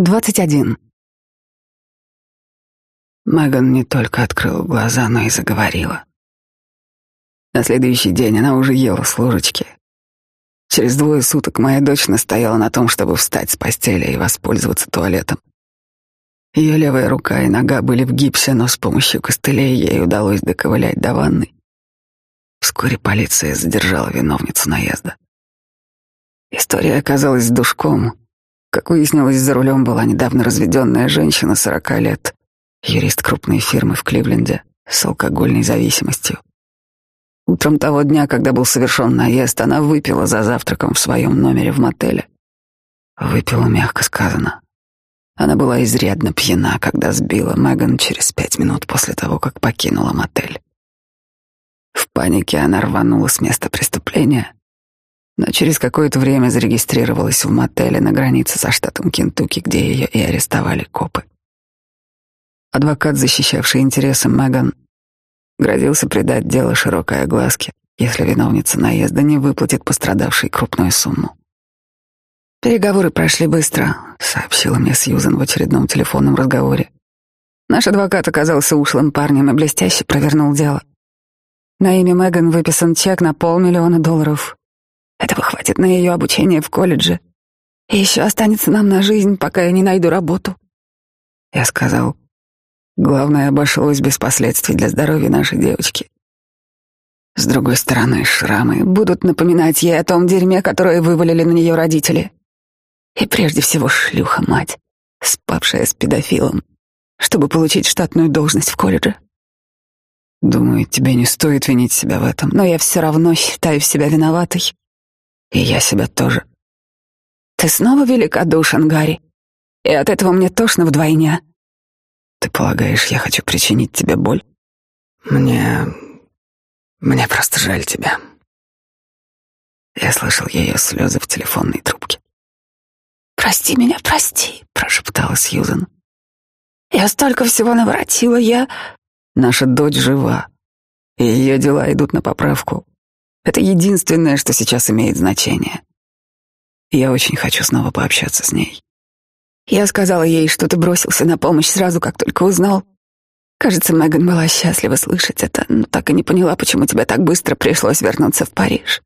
21. Меган не только открыла глаза, но и заговорила. На следующий день она уже ела с ложечки. Через двое суток моя дочь настояла на том, чтобы встать с постели и воспользоваться туалетом. Ее левая рука и нога были в гипсе, но с помощью костылей ей удалось доковылять до ванны. Вскоре полиция задержала виновницу наезда. История оказалась душком. Как выяснилось, за рулем была недавно разведенная женщина сорока лет, юрист крупной фирмы в Кливленде с алкогольной зависимостью. Утром того дня, когда был совершен наезд, она выпила за завтраком в своем номере в мотеле. Выпила, мягко сказано. Она была изрядно пьяна, когда сбила Меган через пять минут после того, как покинула мотель. В панике она рванула с места преступления но через какое-то время зарегистрировалась в мотеле на границе со штатом Кентукки, где ее и арестовали копы. Адвокат, защищавший интересы Меган, грозился придать дело широкой огласке, если виновница наезда не выплатит пострадавшей крупную сумму. «Переговоры прошли быстро», — сообщила мне Сьюзен в очередном телефонном разговоре. Наш адвокат оказался ушлым парнем и блестяще провернул дело. На имя Меган выписан чек на полмиллиона долларов. Этого хватит на ее обучение в колледже. И еще останется нам на жизнь, пока я не найду работу. Я сказал, главное обошлось без последствий для здоровья нашей девочки. С другой стороны, шрамы будут напоминать ей о том дерьме, которое вывалили на нее родители. И прежде всего шлюха-мать, спавшая с педофилом, чтобы получить штатную должность в колледже. Думаю, тебе не стоит винить себя в этом, но я все равно считаю себя виноватой. И я себя тоже. Ты снова великодушен, Гарри. И от этого мне тошно вдвойне. Ты полагаешь, я хочу причинить тебе боль? Мне... Мне просто жаль тебя. Я слышал ее слезы в телефонной трубке. «Прости меня, прости», — прошептала Сьюзен. «Я столько всего наворотила, я...» «Наша дочь жива, и ее дела идут на поправку. Это единственное, что сейчас имеет значение. Я очень хочу снова пообщаться с ней. Я сказала ей, что ты бросился на помощь сразу, как только узнал. Кажется, Меган была счастлива слышать это, но так и не поняла, почему тебе так быстро пришлось вернуться в Париж.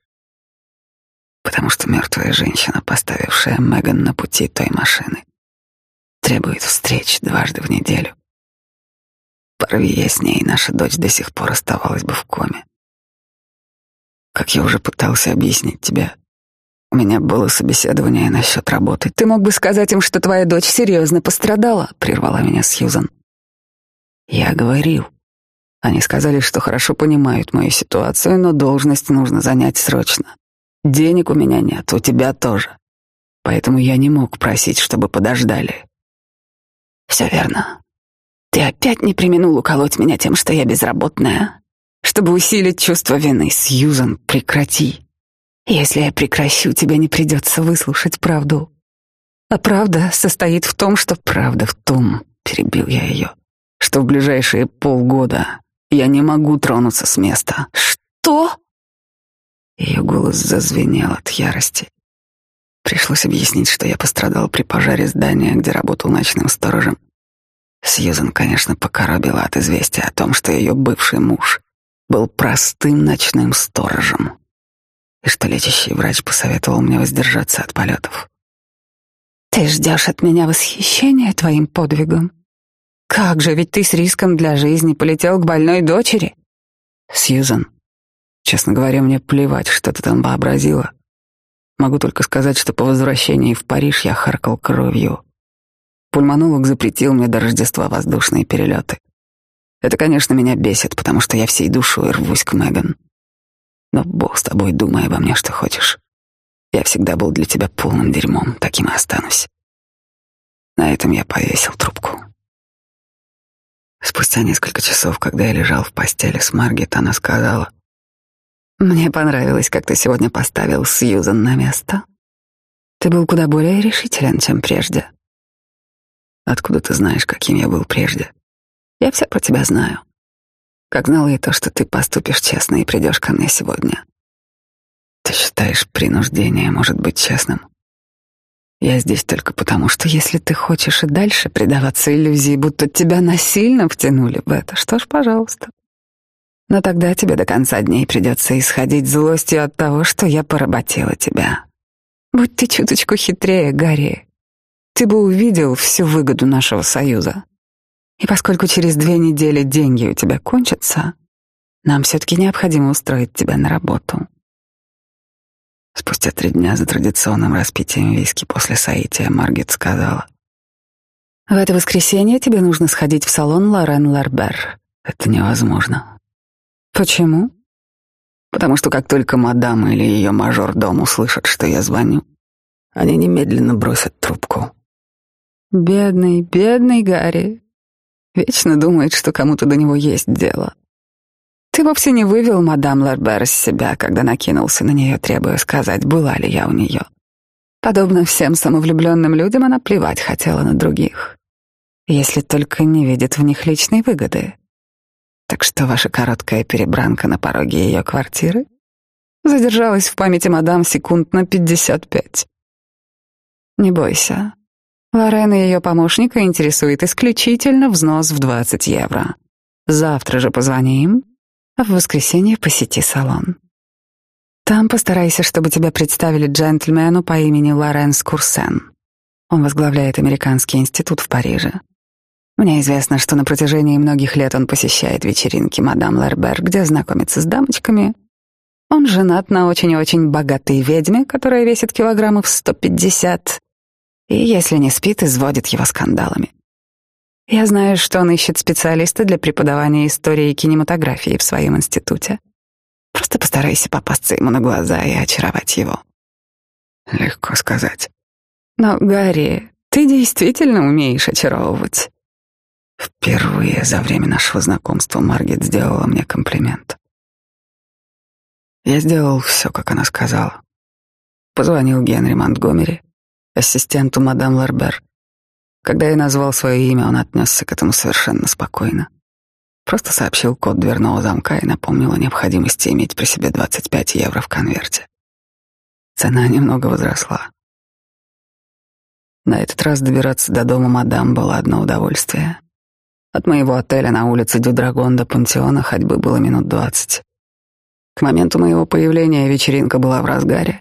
Потому что мертвая женщина, поставившая Меган на пути той машины, требует встреч дважды в неделю. Порви я с ней, наша дочь до сих пор оставалась бы в коме. Как я уже пытался объяснить тебе, у меня было собеседование насчет работы. Ты мог бы сказать им, что твоя дочь серьезно пострадала, прервала меня Сьюзан. Я говорил. Они сказали, что хорошо понимают мою ситуацию, но должность нужно занять срочно. Денег у меня нет, у тебя тоже. Поэтому я не мог просить, чтобы подождали. Все верно. Ты опять не применул уколоть меня тем, что я безработная чтобы усилить чувство вины. Сьюзан, прекрати. Если я прекращу, тебе не придется выслушать правду. А правда состоит в том, что правда в том, перебил я ее, что в ближайшие полгода я не могу тронуться с места. Что? Ее голос зазвенел от ярости. Пришлось объяснить, что я пострадал при пожаре здания, где работал ночным сторожем. Сьюзан, конечно, покоробила от известия о том, что ее бывший муж был простым ночным сторожем, и что лечащий врач посоветовал мне воздержаться от полетов. Ты ждешь от меня восхищения твоим подвигом? Как же, ведь ты с риском для жизни полетел к больной дочери. Сьюзан, честно говоря, мне плевать, что ты там вообразила. Могу только сказать, что по возвращении в Париж я харкал кровью. Пульмонолог запретил мне до Рождества воздушные перелеты. Это, конечно, меня бесит, потому что я всей душой рвусь к Меган. Но бог с тобой, думай обо мне, что хочешь. Я всегда был для тебя полным дерьмом, таким и останусь. На этом я повесил трубку. Спустя несколько часов, когда я лежал в постели с Маргет, она сказала, «Мне понравилось, как ты сегодня поставил Сьюзан на место. Ты был куда более решителен, чем прежде. Откуда ты знаешь, каким я был прежде?» Я все про тебя знаю. Как знала и то, что ты поступишь честно и придешь ко мне сегодня. Ты считаешь, принуждение может быть честным? Я здесь только потому, что если ты хочешь и дальше предаваться иллюзии, будто тебя насильно втянули в это, что ж, пожалуйста. Но тогда тебе до конца дней придется исходить злостью от того, что я поработила тебя. Будь ты чуточку хитрее, Гарри. Ты бы увидел всю выгоду нашего союза. И поскольку через две недели деньги у тебя кончатся, нам все-таки необходимо устроить тебя на работу. Спустя три дня за традиционным распитием виски после соития Маргет сказала. «В это воскресенье тебе нужно сходить в салон Лорен Ларбер. Это невозможно». «Почему?» «Потому что как только мадам или ее мажор-дом услышат, что я звоню, они немедленно бросят трубку». «Бедный, бедный Гарри. Вечно думает, что кому-то до него есть дело. Ты вовсе не вывел мадам Ларбер из себя, когда накинулся на нее, требуя сказать, была ли я у нее. Подобно всем самовлюбленным людям, она плевать хотела на других, если только не видит в них личной выгоды. Так что ваша короткая перебранка на пороге ее квартиры задержалась в памяти мадам секунд на пятьдесят пять. Не бойся. Лорен и ее помощника интересует исключительно взнос в двадцать евро. Завтра же позвони им в воскресенье посети салон. Там постарайся, чтобы тебя представили джентльмену по имени Лоренс Курсен. Он возглавляет Американский институт в Париже. Мне известно, что на протяжении многих лет он посещает вечеринки мадам Лербер, где знакомится с дамочками. Он женат на очень-очень богатой ведьме, которая весит килограммов 150, и, если не спит, изводит его скандалами. Я знаю, что он ищет специалиста для преподавания истории и кинематографии в своем институте. Просто постарайся попасться ему на глаза и очаровать его. Легко сказать. Но, Гарри, ты действительно умеешь очаровывать. Впервые за время нашего знакомства Маргет сделала мне комплимент. Я сделал все, как она сказала. Позвонил Генри Монтгомери, ассистенту мадам Ларбер, когда я назвал свое имя, он отнесся к этому совершенно спокойно. Просто сообщил код дверного замка и напомнил о необходимости иметь при себе 25 евро в конверте. Цена немного возросла. На этот раз добираться до дома мадам было одно удовольствие. От моего отеля на улице Дюдрагон до пансиона ходьбы было минут двадцать. К моменту моего появления вечеринка была в разгаре.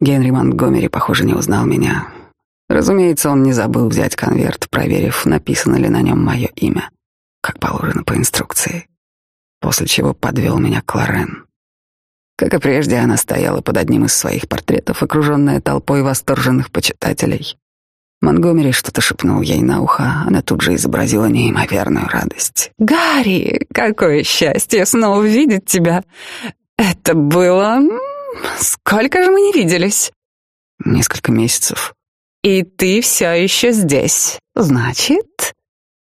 Генри Монтгомери, похоже, не узнал меня, Разумеется, он не забыл взять конверт, проверив, написано ли на нем мое имя, как положено по инструкции, после чего подвел меня к Лорен. Как и прежде, она стояла под одним из своих портретов, окруженная толпой восторженных почитателей. Монгомери что-то шепнул ей на ухо, она тут же изобразила неимоверную радость. «Гарри, какое счастье снова видеть тебя! Это было... Сколько же мы не виделись?» «Несколько месяцев», и ты все еще здесь. Значит,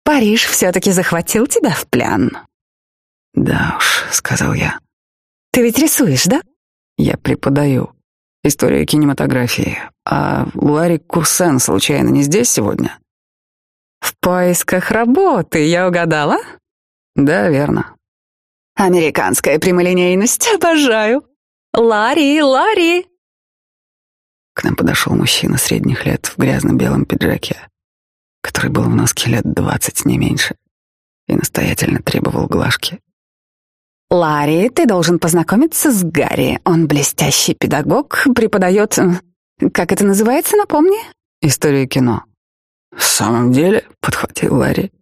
Париж все-таки захватил тебя в плен. Да уж, сказал я. Ты ведь рисуешь, да? Я преподаю. История кинематографии. А Ларри Курсен случайно не здесь сегодня? В поисках работы, я угадала? Да, верно. Американская прямолинейность, обожаю. Ларри, Ларри, к нам подошел мужчина средних лет в грязном белом пиджаке, который был в носке лет двадцать, не меньше, и настоятельно требовал глажки. «Ларри, ты должен познакомиться с Гарри. Он блестящий педагог, преподает... Как это называется, напомни?» «Историю кино». «В самом деле?» — подхватил Ларри.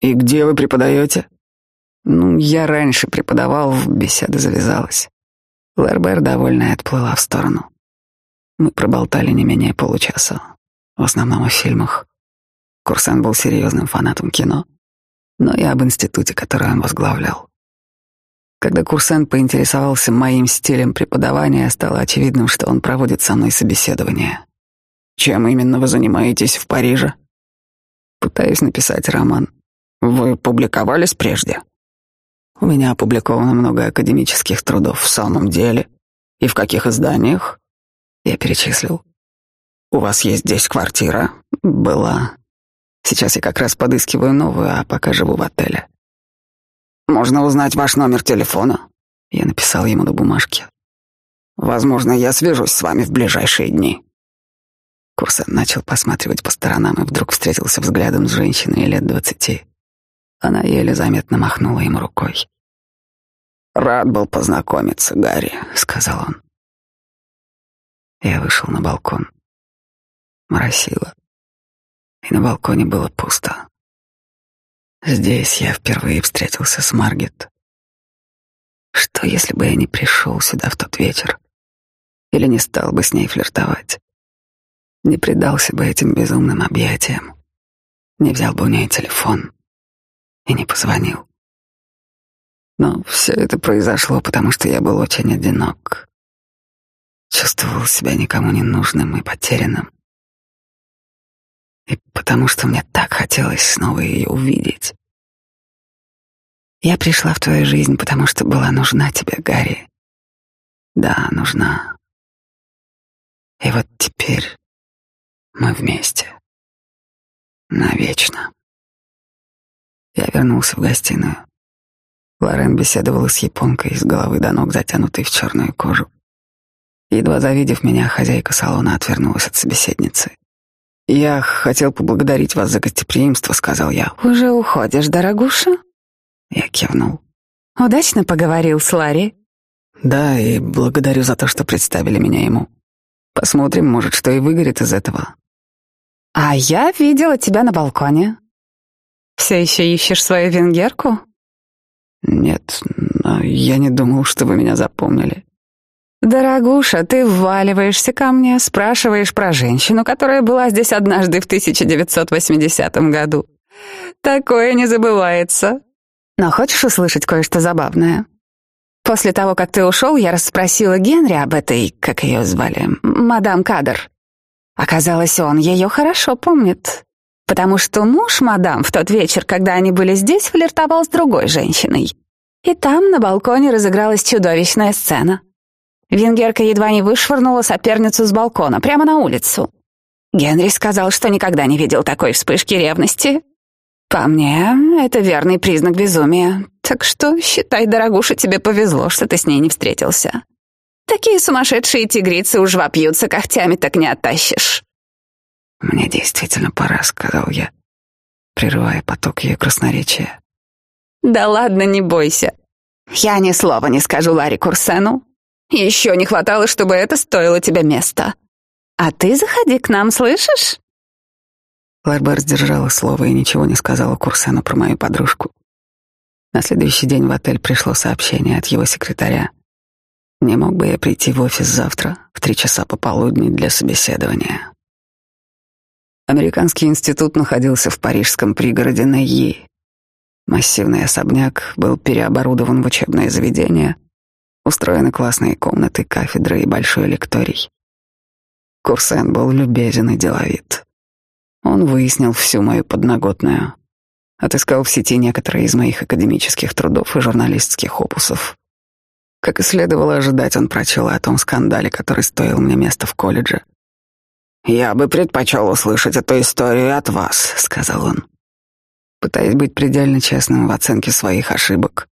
«И где вы преподаете?» «Ну, я раньше преподавал, беседа завязалась». Лербер, довольная, отплыла в сторону. Мы проболтали не менее получаса, в основном о фильмах. Курсан был серьезным фанатом кино, но и об институте, который он возглавлял. Когда Курсан поинтересовался моим стилем преподавания, стало очевидным, что он проводит со мной собеседование. Чем именно вы занимаетесь в Париже? Пытаюсь написать роман. Вы публиковались прежде? У меня опубликовано много академических трудов в самом деле. И в каких изданиях? Я перечислил. «У вас есть здесь квартира?» «Была. Сейчас я как раз подыскиваю новую, а пока живу в отеле». «Можно узнать ваш номер телефона?» Я написал ему на бумажке. «Возможно, я свяжусь с вами в ближайшие дни». Курсен начал посматривать по сторонам и вдруг встретился взглядом с женщиной лет двадцати. Она еле заметно махнула ему рукой. «Рад был познакомиться, Гарри», — сказал он. Я вышел на балкон. Моросило. И на балконе было пусто. Здесь я впервые встретился с Маргет. Что, если бы я не пришел сюда в тот вечер? Или не стал бы с ней флиртовать? Не предался бы этим безумным объятиям? Не взял бы у нее телефон и не позвонил? Но все это произошло, потому что я был очень одинок. Чувствовал себя никому не нужным и потерянным. И потому что мне так хотелось снова ее увидеть. Я пришла в твою жизнь, потому что была нужна тебе, Гарри. Да, нужна. И вот теперь мы вместе. Навечно. Я вернулся в гостиную. Лорен беседовала с японкой с головы до ног, затянутой в черную кожу. Едва завидев меня, хозяйка салона отвернулась от собеседницы. «Я хотел поблагодарить вас за гостеприимство», — сказал я. «Уже уходишь, дорогуша?» Я кивнул. «Удачно поговорил с Ларри?» «Да, и благодарю за то, что представили меня ему. Посмотрим, может, что и выгорит из этого». «А я видела тебя на балконе. Все еще ищешь свою венгерку?» «Нет, но я не думал, что вы меня запомнили». «Дорогуша, ты вваливаешься ко мне, спрашиваешь про женщину, которая была здесь однажды в 1980 году. Такое не забывается. Но хочешь услышать кое-что забавное? После того, как ты ушел, я расспросила Генри об этой, как ее звали, мадам Кадр. Оказалось, он ее хорошо помнит, потому что муж мадам в тот вечер, когда они были здесь, флиртовал с другой женщиной. И там на балконе разыгралась чудовищная сцена. Венгерка едва не вышвырнула соперницу с балкона, прямо на улицу. Генри сказал, что никогда не видел такой вспышки ревности. По мне, это верный признак безумия. Так что, считай, дорогуша, тебе повезло, что ты с ней не встретился. Такие сумасшедшие тигрицы уж вопьются когтями, так не оттащишь. «Мне действительно пора», — сказал я, прерывая поток ее красноречия. «Да ладно, не бойся. Я ни слова не скажу Ларри Курсену. Еще не хватало, чтобы это стоило тебе места. А ты заходи к нам, слышишь?» Ларбер сдержала слово и ничего не сказала Курсену про мою подружку. На следующий день в отель пришло сообщение от его секретаря. Не мог бы я прийти в офис завтра в три часа пополудни для собеседования. Американский институт находился в парижском пригороде Найи. Массивный особняк был переоборудован в учебное заведение, Устроены классные комнаты, кафедры и большой лекторий. Курсен был любезен и деловит. Он выяснил всю мою подноготную, отыскал в сети некоторые из моих академических трудов и журналистских опусов. Как и следовало ожидать, он прочел о том скандале, который стоил мне места в колледже. «Я бы предпочел услышать эту историю от вас», — сказал он. Пытаясь быть предельно честным в оценке своих ошибок,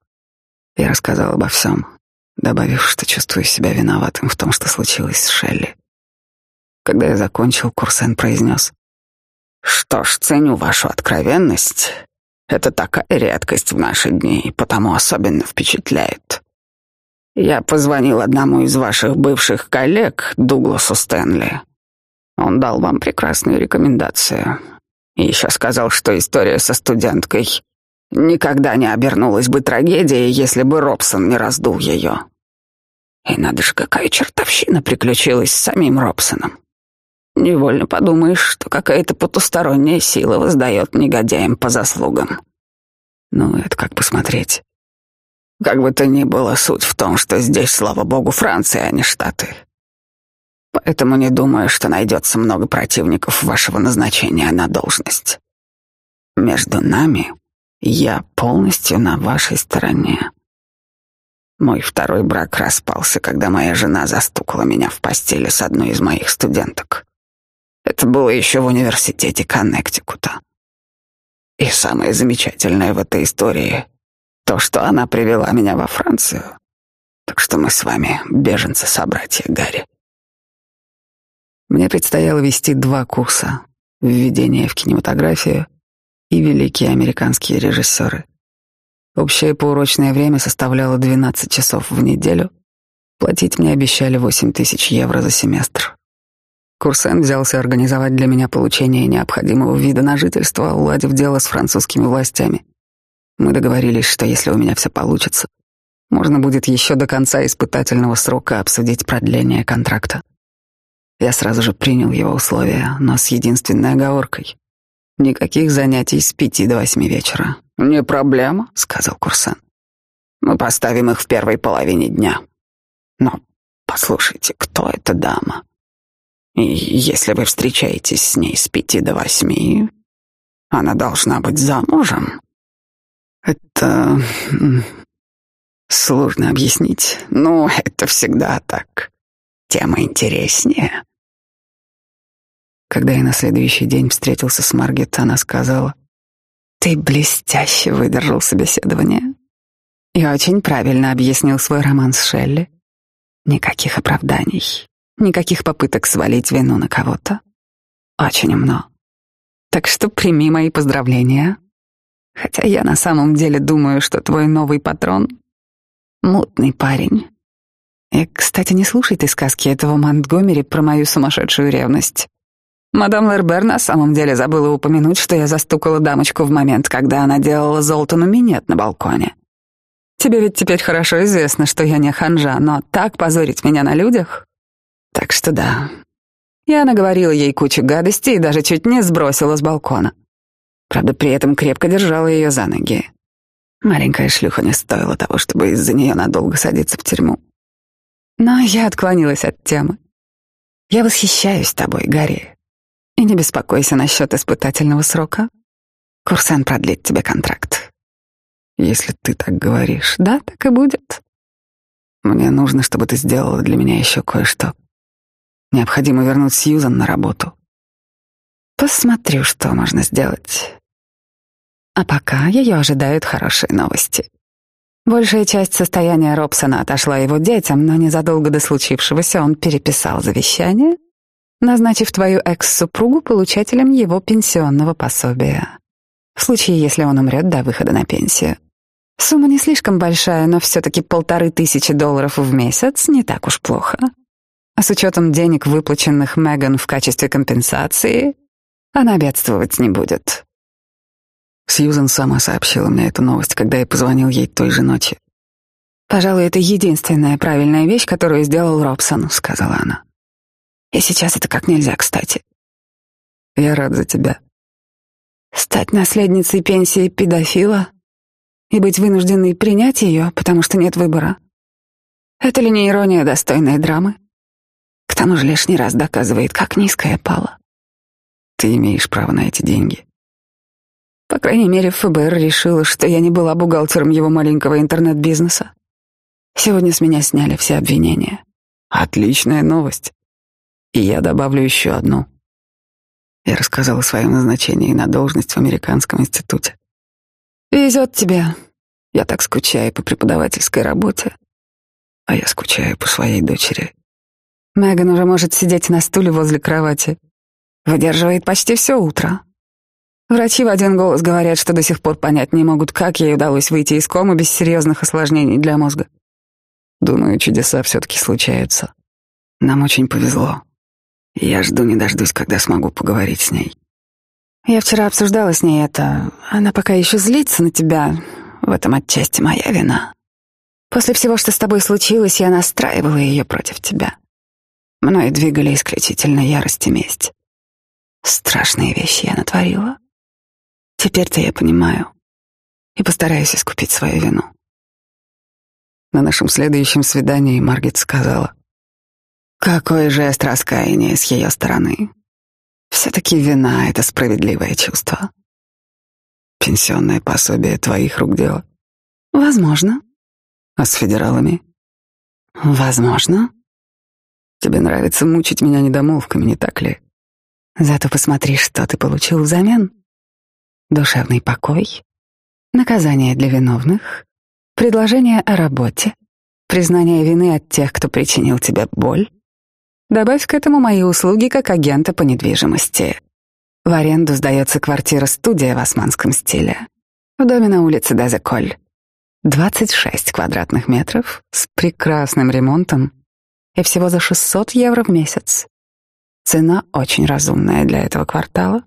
я рассказал обо всем, добавив, что чувствую себя виноватым в том, что случилось с Шелли. Когда я закончил, Курсен произнес. «Что ж, ценю вашу откровенность. Это такая редкость в наши дни, и потому особенно впечатляет. Я позвонил одному из ваших бывших коллег, Дугласу Стэнли. Он дал вам прекрасную рекомендацию. И еще сказал, что история со студенткой никогда не обернулась бы трагедией, если бы Робсон не раздул ее. И надо же, какая чертовщина приключилась с самим Робсоном. Невольно подумаешь, что какая-то потусторонняя сила воздает негодяям по заслугам. Ну, это как посмотреть. Как бы то ни было, суть в том, что здесь, слава богу, Франция, а не Штаты. Поэтому не думаю, что найдется много противников вашего назначения на должность. Между нами я полностью на вашей стороне. Мой второй брак распался, когда моя жена застукала меня в постели с одной из моих студенток. Это было еще в университете Коннектикута. И самое замечательное в этой истории — то, что она привела меня во Францию. Так что мы с вами беженцы-собратья Гарри. Мне предстояло вести два курса — введение в кинематографию и великие американские режиссеры. Общее поурочное время составляло 12 часов в неделю. Платить мне обещали 8 тысяч евро за семестр. Курсен взялся организовать для меня получение необходимого вида на жительство, уладив дело с французскими властями. Мы договорились, что если у меня все получится, можно будет еще до конца испытательного срока обсудить продление контракта. Я сразу же принял его условия, но с единственной оговоркой. Никаких занятий с пяти до восьми вечера. «Не проблема», — сказал Курсан. «Мы поставим их в первой половине дня. Но послушайте, кто эта дама? И если вы встречаетесь с ней с пяти до восьми, она должна быть замужем». Это сложно объяснить. Ну, это всегда так. Тема интереснее. Когда я на следующий день встретился с Маргет, она сказала, «Ты блестяще выдержал собеседование и очень правильно объяснил свой роман с Шелли. Никаких оправданий, никаких попыток свалить вину на кого-то. Очень умно. Так что прими мои поздравления. Хотя я на самом деле думаю, что твой новый патрон — мутный парень. И, кстати, не слушай ты сказки этого Монтгомери про мою сумасшедшую ревность. Мадам Лербер на самом деле забыла упомянуть, что я застукала дамочку в момент, когда она делала Золтану минет на балконе. Тебе ведь теперь хорошо известно, что я не ханжа, но так позорить меня на людях? Так что да. Я наговорила ей кучу гадостей и даже чуть не сбросила с балкона. Правда, при этом крепко держала ее за ноги. Маленькая шлюха не стоила того, чтобы из-за нее надолго садиться в тюрьму. Но я отклонилась от темы. Я восхищаюсь тобой, Гарри. И не беспокойся насчет испытательного срока. Курсан продлит тебе контракт. Если ты так говоришь, да, так и будет. Мне нужно, чтобы ты сделала для меня еще кое-что. Необходимо вернуть Сьюзан на работу. Посмотрю, что можно сделать. А пока ее ожидают хорошие новости. Большая часть состояния Робсона отошла его детям, но незадолго до случившегося он переписал завещание назначив твою экс-супругу получателем его пенсионного пособия. В случае, если он умрет до выхода на пенсию. Сумма не слишком большая, но все-таки полторы тысячи долларов в месяц не так уж плохо. А с учетом денег, выплаченных Меган в качестве компенсации, она бедствовать не будет. Сьюзен сама сообщила мне эту новость, когда я позвонил ей той же ночью. «Пожалуй, это единственная правильная вещь, которую сделал Робсон», — сказала она. И сейчас это как нельзя кстати. Я рад за тебя. Стать наследницей пенсии педофила и быть вынужденной принять ее, потому что нет выбора. Это ли не ирония достойной драмы? К тому же лишний раз доказывает, как низко я пала. Ты имеешь право на эти деньги. По крайней мере, ФБР решила, что я не была бухгалтером его маленького интернет-бизнеса. Сегодня с меня сняли все обвинения. Отличная новость. И я добавлю еще одну. Я рассказал о своем назначении на должность в Американском институте. Везет тебе. Я так скучаю по преподавательской работе. А я скучаю по своей дочери. Меган уже может сидеть на стуле возле кровати. Выдерживает почти все утро. Врачи в один голос говорят, что до сих пор понять не могут, как ей удалось выйти из комы без серьезных осложнений для мозга. Думаю, чудеса все-таки случаются. Нам очень повезло. Я жду не дождусь, когда смогу поговорить с ней. Я вчера обсуждала с ней это. Она пока еще злится на тебя. В этом отчасти моя вина. После всего, что с тобой случилось, я настраивала ее против тебя. Мною двигали исключительно ярость и месть. Страшные вещи я натворила. Теперь-то я понимаю и постараюсь искупить свою вину. На нашем следующем свидании Маргет сказала — какой жест раскаяния с ее стороны. Все-таки вина — это справедливое чувство. Пенсионное пособие твоих рук дело. Возможно. А с федералами? Возможно. Тебе нравится мучить меня недомолвками, не так ли? Зато посмотри, что ты получил взамен. Душевный покой, наказание для виновных, предложение о работе, признание вины от тех, кто причинил тебе боль, Добавь к этому мои услуги как агента по недвижимости. В аренду сдается квартира-студия в османском стиле. В доме на улице Дезеколь. 26 квадратных метров с прекрасным ремонтом и всего за 600 евро в месяц. Цена очень разумная для этого квартала.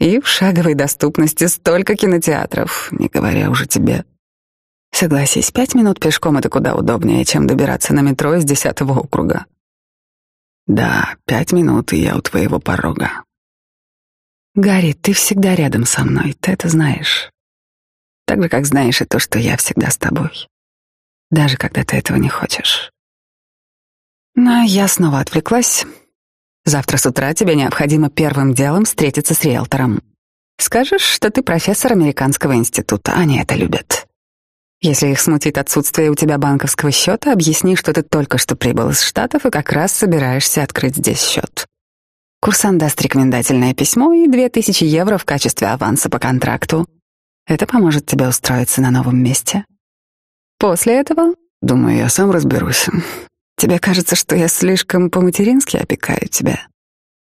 И в шаговой доступности столько кинотеатров, не говоря уже тебе. Согласись, пять минут пешком — это куда удобнее, чем добираться на метро из десятого округа. Да, пять минут, и я у твоего порога. Гарри, ты всегда рядом со мной, ты это знаешь. Так же, как знаешь и то, что я всегда с тобой. Даже когда ты этого не хочешь. Но я снова отвлеклась. Завтра с утра тебе необходимо первым делом встретиться с риэлтором. Скажешь, что ты профессор американского института, они это любят. Если их смутит отсутствие у тебя банковского счета, объясни, что ты только что прибыл из Штатов и как раз собираешься открыть здесь счет. Курсант даст рекомендательное письмо и две тысячи евро в качестве аванса по контракту. Это поможет тебе устроиться на новом месте. После этого, думаю, я сам разберусь. Тебе кажется, что я слишком по-матерински опекаю тебя?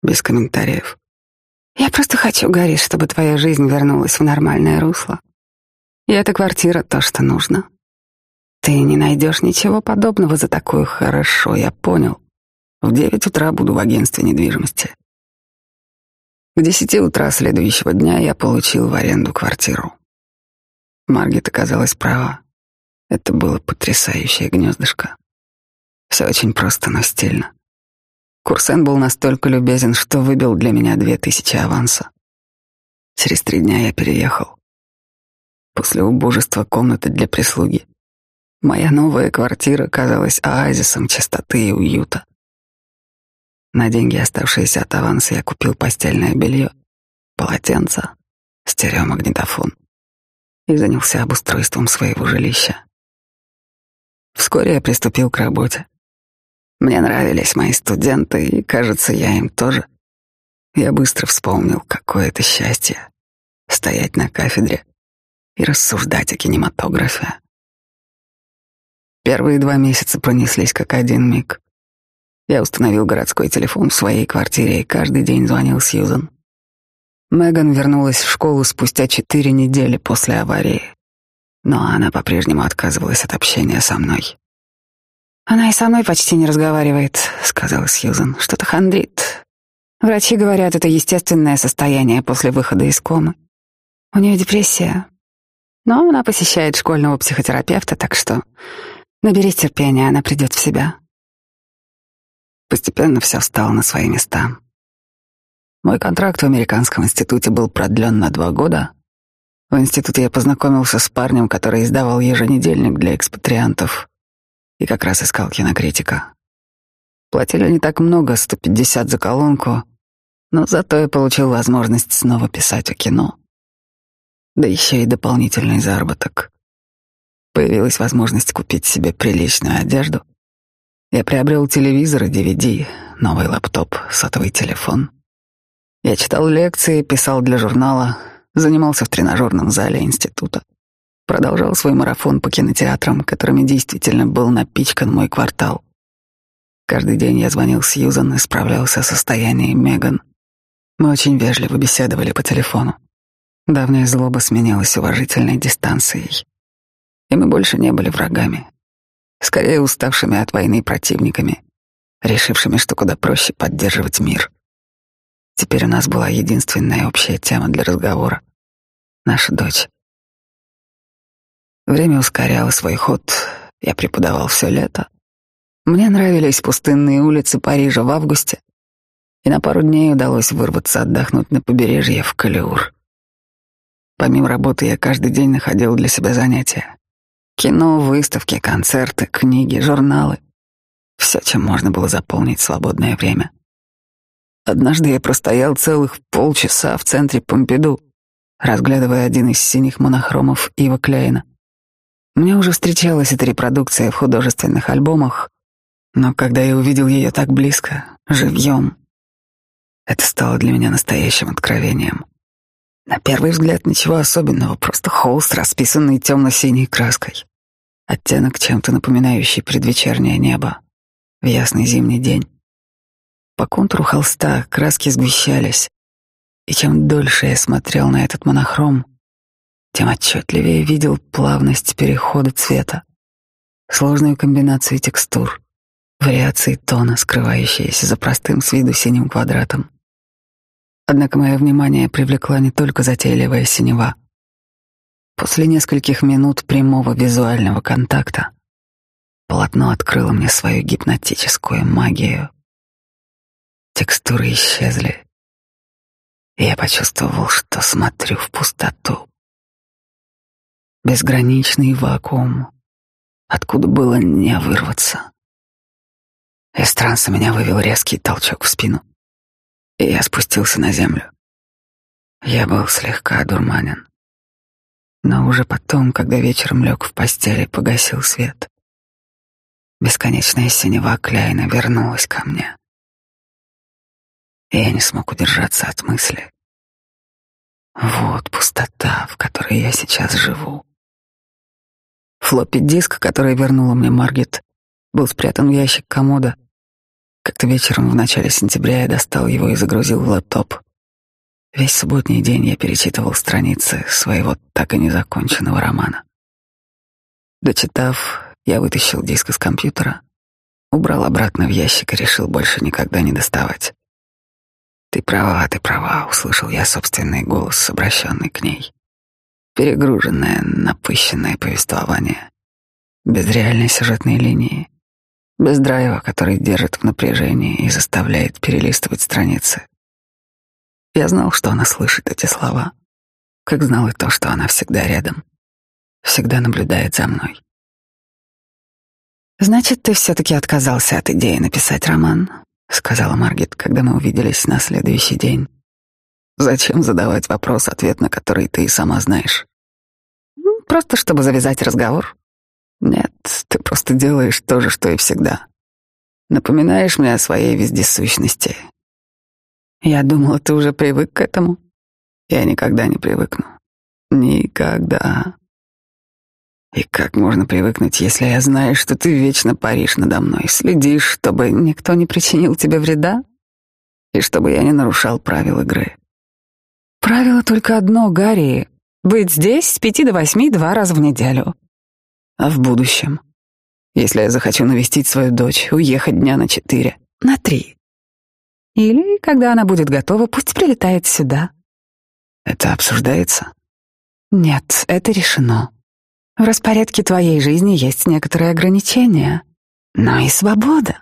Без комментариев. Я просто хочу, Гарри, чтобы твоя жизнь вернулась в нормальное русло. И эта квартира то, что нужно. Ты не найдешь ничего подобного за такую хорошо, я понял. В девять утра буду в агентстве недвижимости. К десяти утра следующего дня я получил в аренду квартиру. Маргит оказалась права. Это было потрясающее гнездышко. Все очень просто, но стильно. Курсен был настолько любезен, что выбил для меня две тысячи аванса. Через три дня я переехал. После убожества комнаты для прислуги моя новая квартира казалась оазисом чистоты и уюта. На деньги, оставшиеся от аванса, я купил постельное белье, полотенце, стереомагнитофон и занялся обустройством своего жилища. Вскоре я приступил к работе. Мне нравились мои студенты, и, кажется, я им тоже. Я быстро вспомнил, какое это счастье — стоять на кафедре и рассуждать о кинематографе. Первые два месяца пронеслись как один миг. Я установил городской телефон в своей квартире и каждый день звонил Сьюзан. Меган вернулась в школу спустя четыре недели после аварии, но она по-прежнему отказывалась от общения со мной. «Она и со мной почти не разговаривает», — сказала Сьюзан. «Что-то хандрит. Врачи говорят, это естественное состояние после выхода из комы. У нее депрессия. Но она посещает школьного психотерапевта, так что наберись терпения, она придет в себя». Постепенно все встало на свои места. Мой контракт в Американском институте был продлен на два года. В институте я познакомился с парнем, который издавал еженедельник для экспатриантов и как раз искал кинокритика. Платили не так много, 150 за колонку, но зато я получил возможность снова писать о кино. Да еще и дополнительный заработок. Появилась возможность купить себе приличную одежду. Я приобрел телевизор и DVD, новый лаптоп, сотовый телефон. Я читал лекции, писал для журнала, занимался в тренажерном зале института. Продолжал свой марафон по кинотеатрам, которыми действительно был напичкан мой квартал. Каждый день я звонил Сьюзан и справлялся о состоянии Меган. Мы очень вежливо беседовали по телефону. Давняя злоба сменилась уважительной дистанцией. И мы больше не были врагами. Скорее уставшими от войны противниками, решившими, что куда проще поддерживать мир. Теперь у нас была единственная общая тема для разговора — наша дочь. Время ускоряло свой ход. Я преподавал все лето. Мне нравились пустынные улицы Парижа в августе, и на пару дней удалось вырваться отдохнуть на побережье в Калиур. Помимо работы я каждый день находил для себя занятия. Кино, выставки, концерты, книги, журналы. Все, чем можно было заполнить свободное время. Однажды я простоял целых полчаса в центре Помпиду, разглядывая один из синих монохромов Ива Клейна. Мне уже встречалась эта репродукция в художественных альбомах, но когда я увидел ее так близко, живьем, это стало для меня настоящим откровением. На первый взгляд ничего особенного, просто холст, расписанный темно-синей краской. Оттенок чем-то напоминающий предвечернее небо в ясный зимний день. По контуру холста краски сгущались, и чем дольше я смотрел на этот монохром, тем отчетливее видел плавность перехода цвета, сложную комбинацию текстур, вариации тона, скрывающиеся за простым с виду синим квадратом. Однако мое внимание привлекла не только затейливая синева. После нескольких минут прямого визуального контакта полотно открыло мне свою гипнотическую магию. Текстуры исчезли, и я почувствовал, что смотрю в пустоту. Безграничный вакуум, откуда было не вырваться. Из транса меня вывел резкий толчок в спину и я спустился на землю. Я был слегка одурманен. Но уже потом, когда вечером лег в постели, погасил свет. Бесконечная синева Кляйна вернулась ко мне. И я не смог удержаться от мысли. Вот пустота, в которой я сейчас живу. Флоппи-диск, который вернула мне Маргет, был спрятан в ящик комода, как-то вечером в начале сентября я достал его и загрузил в лэптоп. Весь субботний день я перечитывал страницы своего так и незаконченного романа. Дочитав, я вытащил диск из компьютера, убрал обратно в ящик и решил больше никогда не доставать. «Ты права, ты права», — услышал я собственный голос, обращенный к ней. Перегруженное, напыщенное повествование, без реальной сюжетной линии, без драйва, который держит в напряжении и заставляет перелистывать страницы. Я знал, что она слышит эти слова, как знал и то, что она всегда рядом, всегда наблюдает за мной. «Значит, ты все-таки отказался от идеи написать роман», — сказала Маргит, когда мы увиделись на следующий день. «Зачем задавать вопрос, ответ на который ты и сама знаешь?» «Просто чтобы завязать разговор», нет, ты просто делаешь то же, что и всегда. Напоминаешь мне о своей вездесущности. Я думала, ты уже привык к этому. Я никогда не привыкну. Никогда. И как можно привыкнуть, если я знаю, что ты вечно паришь надо мной, следишь, чтобы никто не причинил тебе вреда, и чтобы я не нарушал правил игры? Правило только одно, Гарри — быть здесь с пяти до восьми два раза в неделю а в будущем. Если я захочу навестить свою дочь, уехать дня на четыре, на три. Или, когда она будет готова, пусть прилетает сюда. Это обсуждается? Нет, это решено. В распорядке твоей жизни есть некоторые ограничения, но и свобода.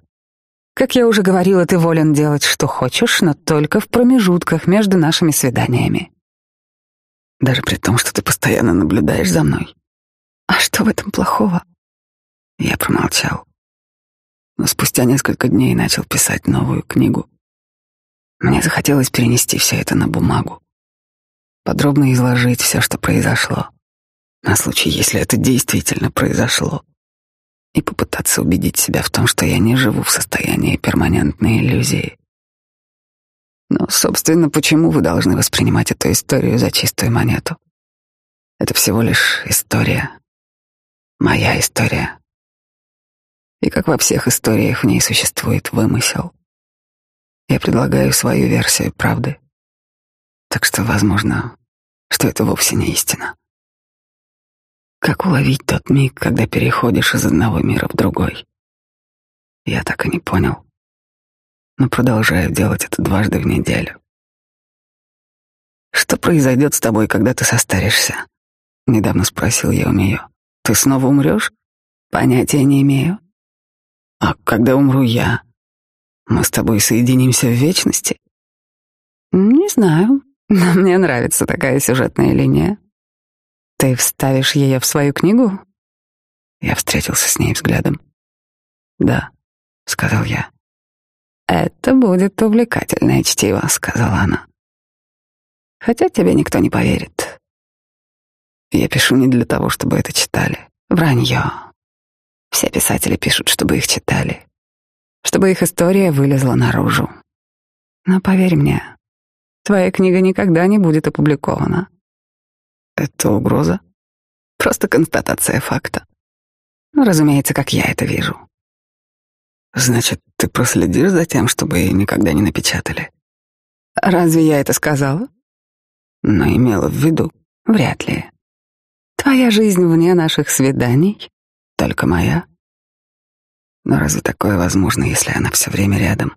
Как я уже говорила, ты волен делать, что хочешь, но только в промежутках между нашими свиданиями. Даже при том, что ты постоянно наблюдаешь за мной. А что в этом плохого? Я промолчал. Но спустя несколько дней начал писать новую книгу. Мне захотелось перенести все это на бумагу. Подробно изложить все, что произошло. На случай, если это действительно произошло. И попытаться убедить себя в том, что я не живу в состоянии перманентной иллюзии. Но, собственно, почему вы должны воспринимать эту историю за чистую монету? Это всего лишь история, Моя история. И как во всех историях в ней существует вымысел. Я предлагаю свою версию правды. Так что, возможно, что это вовсе не истина. Как уловить тот миг, когда переходишь из одного мира в другой? Я так и не понял. Но продолжаю делать это дважды в неделю. Что произойдет с тобой, когда ты состаришься? Недавно спросил я у нее. Ты снова умрешь? Понятия не имею. А когда умру я? Мы с тобой соединимся в вечности? Не знаю, но мне нравится такая сюжетная линия. Ты вставишь ее в свою книгу? Я встретился с ней взглядом. Да, сказал я. Это будет увлекательное чтиво, сказала она. Хотя тебе никто не поверит. Я пишу не для того, чтобы это читали. Вранье. Все писатели пишут, чтобы их читали. Чтобы их история вылезла наружу. Но поверь мне, твоя книга никогда не будет опубликована. Это угроза? Просто констатация факта. Ну, разумеется, как я это вижу. Значит, ты проследишь за тем, чтобы ее никогда не напечатали? Разве я это сказала? Но имела в виду. Вряд ли. Твоя жизнь вне наших свиданий. Только моя. Но разве такое возможно, если она все время рядом?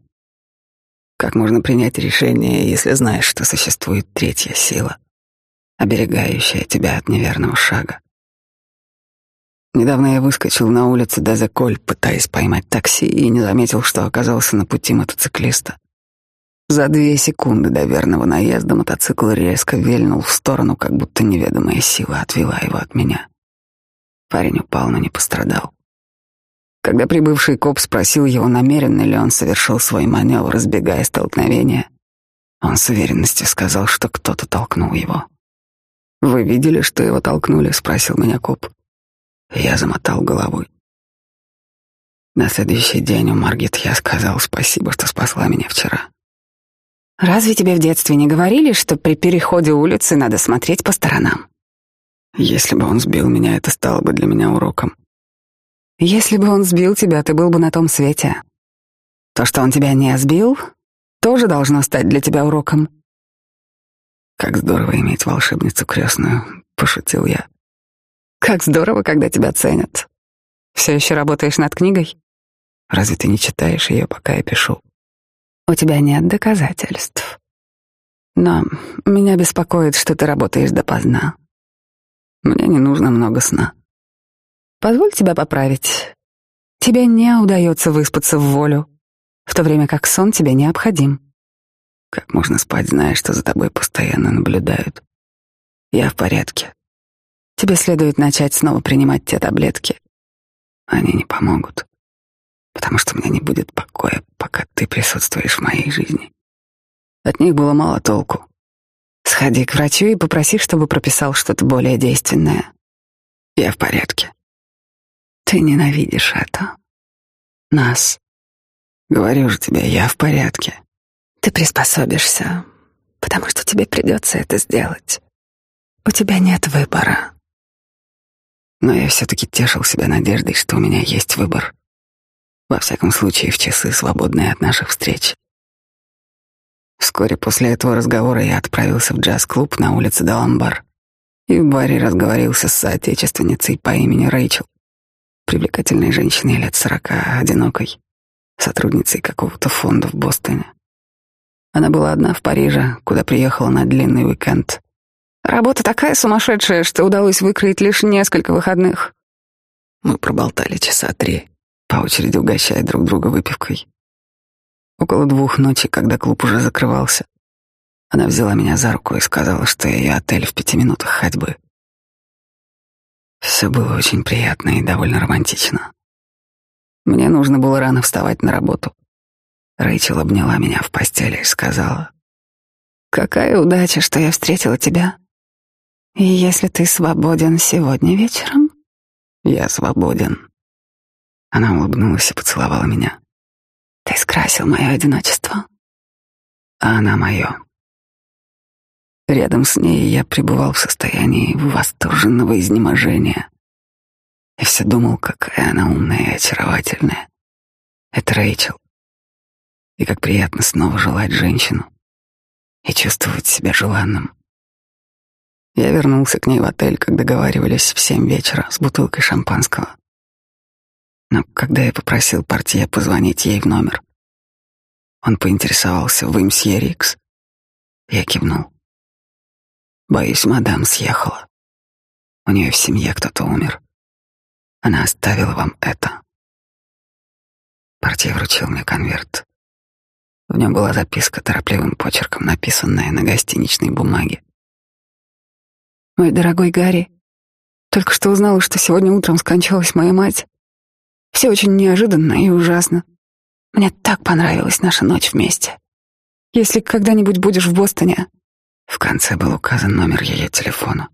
Как можно принять решение, если знаешь, что существует третья сила, оберегающая тебя от неверного шага? Недавно я выскочил на улицу Дезеколь, пытаясь поймать такси, и не заметил, что оказался на пути мотоциклиста. За две секунды до верного наезда мотоцикл резко вильнул в сторону, как будто неведомая сила отвела его от меня. Парень упал, но не пострадал. Когда прибывший коп спросил его, намеренно ли он совершил свой маневр, разбегая столкновения, он с уверенностью сказал, что кто-то толкнул его. «Вы видели, что его толкнули?» — спросил меня коп. Я замотал головой. На следующий день у Маргит я сказал спасибо, что спасла меня вчера. «Разве тебе в детстве не говорили, что при переходе улицы надо смотреть по сторонам?» Если бы он сбил меня, это стало бы для меня уроком. Если бы он сбил тебя, ты был бы на том свете. То, что он тебя не сбил, тоже должно стать для тебя уроком. Как здорово иметь волшебницу крестную, пошутил я. Как здорово, когда тебя ценят. Все еще работаешь над книгой? Разве ты не читаешь ее, пока я пишу? У тебя нет доказательств. Но меня беспокоит, что ты работаешь допоздна. Мне не нужно много сна. Позволь тебя поправить. Тебе не удается выспаться в волю, в то время как сон тебе необходим. Как можно спать, зная, что за тобой постоянно наблюдают? Я в порядке. Тебе следует начать снова принимать те таблетки. Они не помогут, потому что меня не будет покоя, пока ты присутствуешь в моей жизни. От них было мало толку. Сходи к врачу и попроси, чтобы прописал что-то более действенное. Я в порядке. Ты ненавидишь это. Нас. Говорю же тебе, я в порядке. Ты приспособишься, потому что тебе придется это сделать. У тебя нет выбора. Но я все-таки тешил себя надеждой, что у меня есть выбор. Во всяком случае, в часы, свободные от наших встреч. Вскоре после этого разговора я отправился в джаз-клуб на улице Даламбар и в баре разговорился с соотечественницей по имени Рэйчел привлекательной женщиной лет сорока, одинокой, сотрудницей какого-то фонда в Бостоне. Она была одна в Париже, куда приехала на длинный уикенд. Работа такая сумасшедшая, что удалось выкроить лишь несколько выходных. Мы проболтали часа три, по очереди угощая друг друга выпивкой. Около двух ночи, когда клуб уже закрывался, она взяла меня за руку и сказала, что ее отель в пяти минутах ходьбы. Все было очень приятно и довольно романтично. Мне нужно было рано вставать на работу. Рэйчел обняла меня в постели и сказала, «Какая удача, что я встретила тебя. И если ты свободен сегодня вечером?» «Я свободен». Она улыбнулась и поцеловала меня. «Ты скрасил мое одиночество». А она мое. Рядом с ней я пребывал в состоянии восторженного изнеможения. И все думал, какая она умная и очаровательная. Это Рэйчел. И как приятно снова желать женщину и чувствовать себя желанным. Я вернулся к ней в отель, как договаривались в семь вечера с бутылкой шампанского. Но когда я попросил портье позвонить ей в номер, он поинтересовался, вы мсье Рикс. Я кивнул. Боюсь, мадам съехала. У нее в семье кто-то умер. Она оставила вам это. Партия вручил мне конверт. В нем была записка торопливым почерком, написанная на гостиничной бумаге. «Мой дорогой Гарри, только что узнала, что сегодня утром скончалась моя мать. Все очень неожиданно и ужасно. Мне так понравилась наша ночь вместе. Если когда-нибудь будешь в Бостоне, в конце был указан номер ее телефона.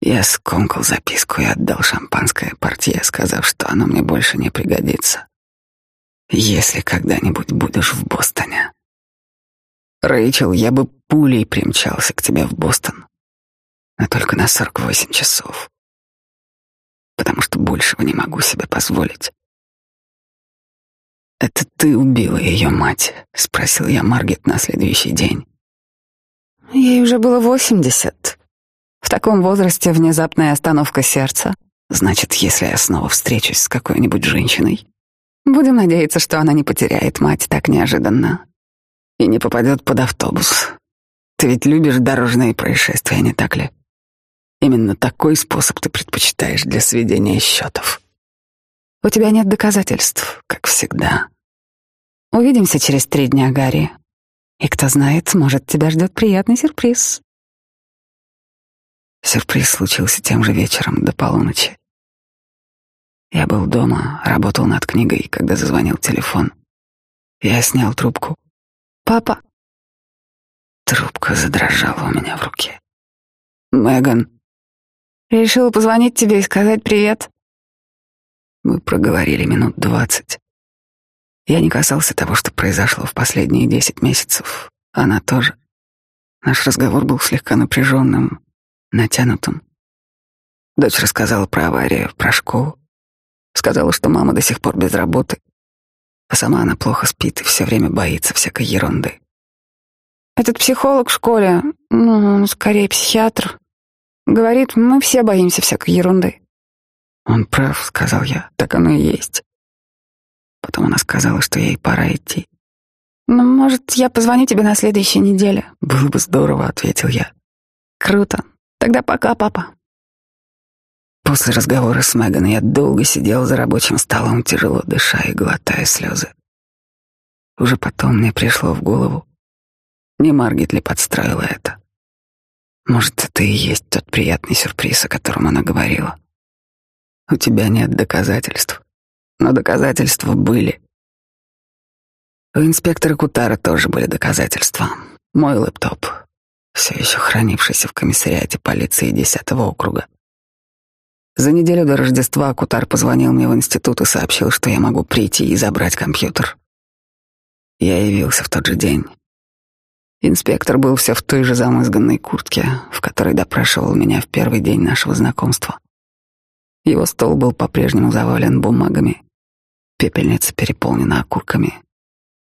Я скомкал записку и отдал шампанское портье, сказав, что оно мне больше не пригодится. Если когда-нибудь будешь в Бостоне. Рэйчел, я бы пулей примчался к тебе в Бостон. Но только на 48 часов. Потому что большего не могу себе позволить. «Это ты убила ее мать?» — спросил я Маргет на следующий день. Ей уже было восемьдесят. В таком возрасте внезапная остановка сердца. Значит, если я снова встречусь с какой-нибудь женщиной, будем надеяться, что она не потеряет мать так неожиданно и не попадет под автобус. Ты ведь любишь дорожные происшествия, не так ли? Именно такой способ ты предпочитаешь для сведения счетов. У тебя нет доказательств, как всегда. Увидимся через три дня, Гарри. И кто знает, может, тебя ждет приятный сюрприз. Сюрприз случился тем же вечером до полуночи. Я был дома, работал над книгой, когда зазвонил телефон. Я снял трубку. «Папа!» Трубка задрожала у меня в руке. «Меган!» «Решила позвонить тебе и сказать привет». Мы проговорили минут двадцать. Я не касался того, что произошло в последние десять месяцев. Она тоже. Наш разговор был слегка напряженным, натянутым. Дочь рассказала про аварию, про школу. Сказала, что мама до сих пор без работы, а сама она плохо спит и все время боится всякой ерунды. Этот психолог в школе, ну, скорее психиатр, говорит, мы все боимся всякой ерунды. Он прав, сказал я, так оно и есть. Потом она сказала, что ей пора идти. «Ну, может, я позвоню тебе на следующей неделе?» «Было бы здорово», — ответил я. «Круто. Тогда пока, папа». После разговора с Меган я долго сидел за рабочим столом, тяжело дыша и глотая слезы. Уже потом мне пришло в голову, не Маргит ли подстроила это. Может, это и есть тот приятный сюрприз, о котором она говорила. У тебя нет доказательств но доказательства были. У инспектора Кутара тоже были доказательства. Мой лэптоп, все еще хранившийся в комиссариате полиции 10 округа. За неделю до Рождества Кутар позвонил мне в институт и сообщил, что я могу прийти и забрать компьютер. Я явился в тот же день. Инспектор был все в той же замызганной куртке, в которой допрашивал меня в первый день нашего знакомства. Его стол был по-прежнему завален бумагами, пепельница переполнена окурками,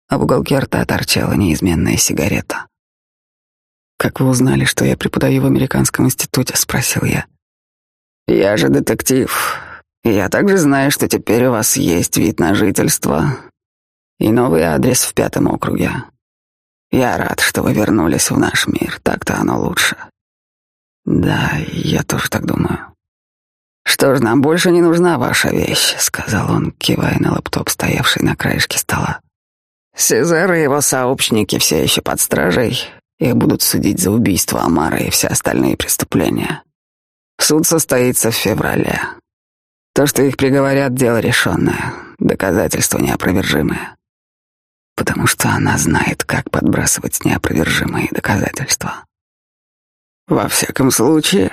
а в уголке рта торчала неизменная сигарета. «Как вы узнали, что я преподаю в американском институте?» — спросил я. «Я же детектив. Я также знаю, что теперь у вас есть вид на жительство и новый адрес в пятом округе. Я рад, что вы вернулись в наш мир. Так-то оно лучше». «Да, я тоже так думаю». «Что ж, нам больше не нужна ваша вещь», — сказал он, кивая на лаптоп, стоявший на краешке стола. «Сезар и его сообщники все еще под стражей. Их будут судить за убийство Амара и все остальные преступления. Суд состоится в феврале. То, что их приговорят, дело решенное, доказательство неопровержимое. Потому что она знает, как подбрасывать неопровержимые доказательства. Во всяком случае,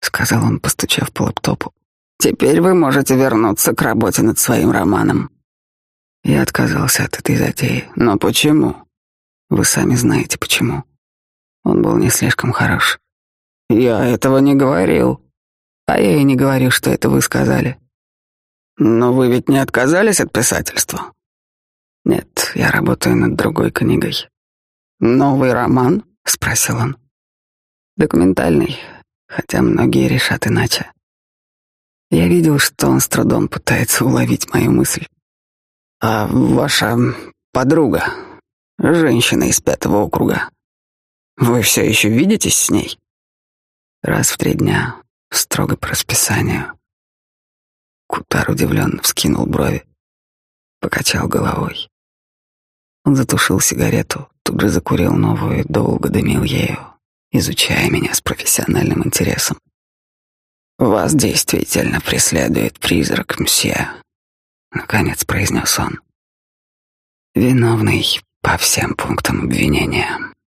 сказал он, постучав по лэптопу. Теперь вы можете вернуться к работе над своим романом. Я отказался от этой затеи. Но почему? Вы сами знаете почему. Он был не слишком хорош. Я этого не говорил. А я и не говорю, что это вы сказали. Но вы ведь не отказались от писательства? Нет, я работаю над другой книгой. Новый роман? спросил он. Документальный, хотя многие решат иначе. Я видел, что он с трудом пытается уловить мою мысль. А ваша подруга, женщина из пятого округа, вы все еще видитесь с ней? Раз в три дня, строго по расписанию. Кутар удивленно вскинул брови, покачал головой. Он затушил сигарету, тут же закурил новую и долго дымил ею изучая меня с профессиональным интересом. «Вас действительно преследует призрак, мсье», — наконец произнес он. «Виновный по всем пунктам обвинения».